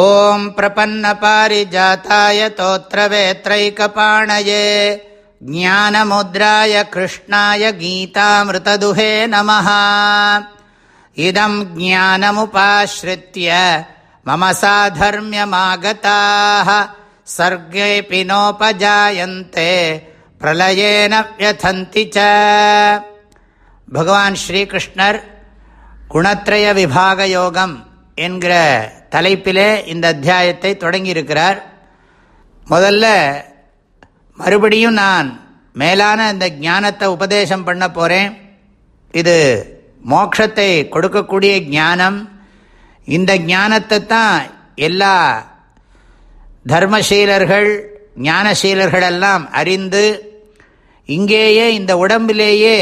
ॐ प्रपन्नपारिजाताय तोत्रवेत्रैकपाणये ज्ञानमुद्राय कृष्णाय गीतामृतदुहे नमः इदं ज्ञानमुपाश्रित्य मम साधर्म्यमागताः सर्गेऽपि नोपजायन्ते प्रलयेन व्यथन्ति च भगवान् श्रीकृष्णर् गुणत्रयविभागयोगम् என்கிற தலைப்பிலே இந்த அத்தியாயத்தை தொடங்கியிருக்கிறார். முதல்ல மறுபடியும் நான் மேலான இந்த ஞானத்தை உபதேசம் பண்ண போகிறேன் இது மோட்சத்தை கொடுக்கக்கூடிய ஞானம். இந்த ஞானத்தை தான் எல்லா தர்மசீலர்கள் ஞானசீலர்களெல்லாம் அறிந்து இங்கேயே இந்த உடம்பிலேயே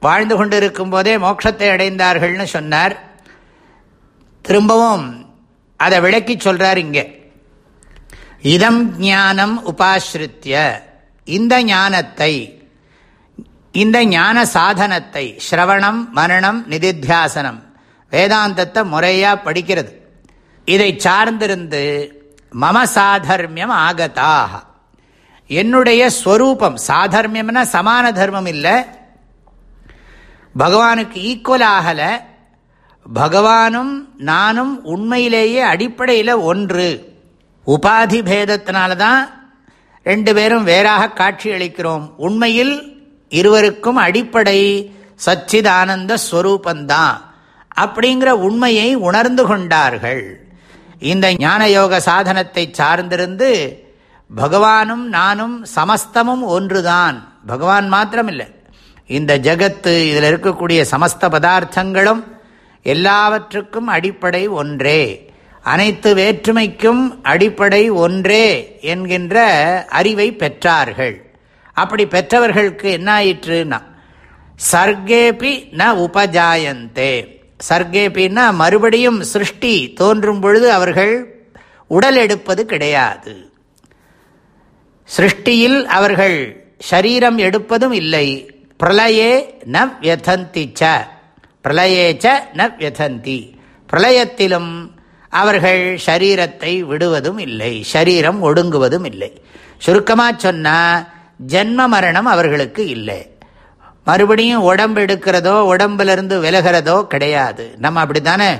வாழ்ந்து கொண்டிருக்கும் போதே மோட்சத்தை அடைந்தார்கள்னு சொன்னார். திரும்பவும் அதை விளக்கி சொல்கிறார் இங்கே. இதம் ஞானம் உபாசிரித்திய இந்த ஞானத்தை இந்த ஞான சாதனத்தை ஸ்ரவணம் மரணம் நிதித்தியாசனம் வேதாந்தத்தை முறையாக படிக்கிறது. இதை சார்ந்திருந்து மம சாதர்மியம் ஆகதாக என்னுடைய ஸ்வரூபம் சாதர்மியம்னா சமான தர்மம் இல்லை. பகவானுக்கு ஈக்குவல் ஆகலை. பகவானும் நானும் உண்மையிலேயே அடிப்படையில் ஒன்று. உபாதி பேதத்தினால தான் ரெண்டு பேரும் வேறாக காட்சி அளிக்கிறோம். உண்மையில் இருவருக்கும் அடிப்படை சச்சிதானந்த ஸ்வரூபந்தான். அப்படிங்கிற உண்மையை உணர்ந்து கொண்டார்கள். இந்த ஞான யோக சாதனத்தை சார்ந்திருந்து பகவானும் நானும் சமஸ்தமும் ஒன்றுதான். பகவான் மாத்திரமில்லை. இந்த ஜகத்து இதில் இருக்கக்கூடிய சமஸ்த பதார்த்தங்களும் எல்லாவற்றுக்கும் அடிப்படை ஒன்றே. அனைத்து வேற்றுமைக்கும் அடிப்படை ஒன்றே என்கின்ற அறிவை பெற்றார்கள். அப்படி பெற்றவர்களுக்கு என்ன ஆயிற்றுனா சர்க்கேபி ந உபஜாயந்தே. சர்க்கேபின்னா மறுபடியும் சிருஷ்டி தோன்றும் பொழுது அவர்கள் உடல் எடுப்பது கிடையாது. சிருஷ்டியில் அவர்கள் ஷரீரம் எடுப்பதும் இல்லை. பிரளயே ந வியதந்திச்ச பிரளயேச்ச ந வியதந்தி. பிரளயத்திலும் அவர்கள் ஷரீரத்தை விடுவதும் இல்லை ஷரீரம் ஒடுங்குவதும் இல்லை. சுருக்கமாக சொன்னால் ஜென்ம மரணம் அவர்களுக்கு இல்லை. மறுபடியும் உடம்பு எடுக்கிறதோ உடம்பிலிருந்து விலகிறதோ கிடையாது. நம்ம அப்படி தானே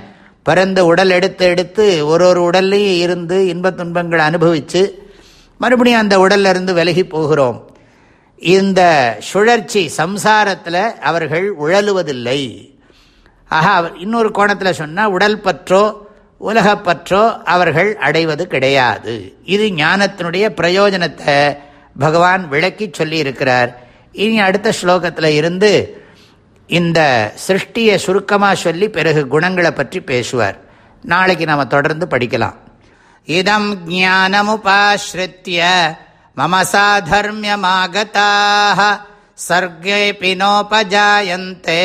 பிறந்த உடல் எடுத்து எடுத்து ஒரு ஒரு உடல்லையும் இருந்து இன்ப துன்பங்களை அனுபவித்து மறுபடியும் அந்த உடல்ல இருந்து விலகி போகிறோம். இந்த சுழற்சி சம்சாரத்தில் அவர்கள் உழலுவதில்லை. ஆக இன்னொரு கோணத்தில் சொன்னால் உடல் பற்றோ உலகப்பற்றோ அவர்கள் அடைவது கிடையாது. இது ஞானத்தினுடைய பிரயோஜனத்தை பகவான் விளக்கி சொல்லி இருக்கிறார் இனி அடுத்த ஸ்லோகத்தில் இருந்து இந்த சிருஷ்டியை சுருக்கமாக சொல்லி பிறகு குணங்களை பற்றி பேசுவார். நாளைக்கு நாம் தொடர்ந்து படிக்கலாம். இதம் ஜானமுபாஸ்ருத்திய மம சாதர்மியமாகதாக நோபஜாயந்தே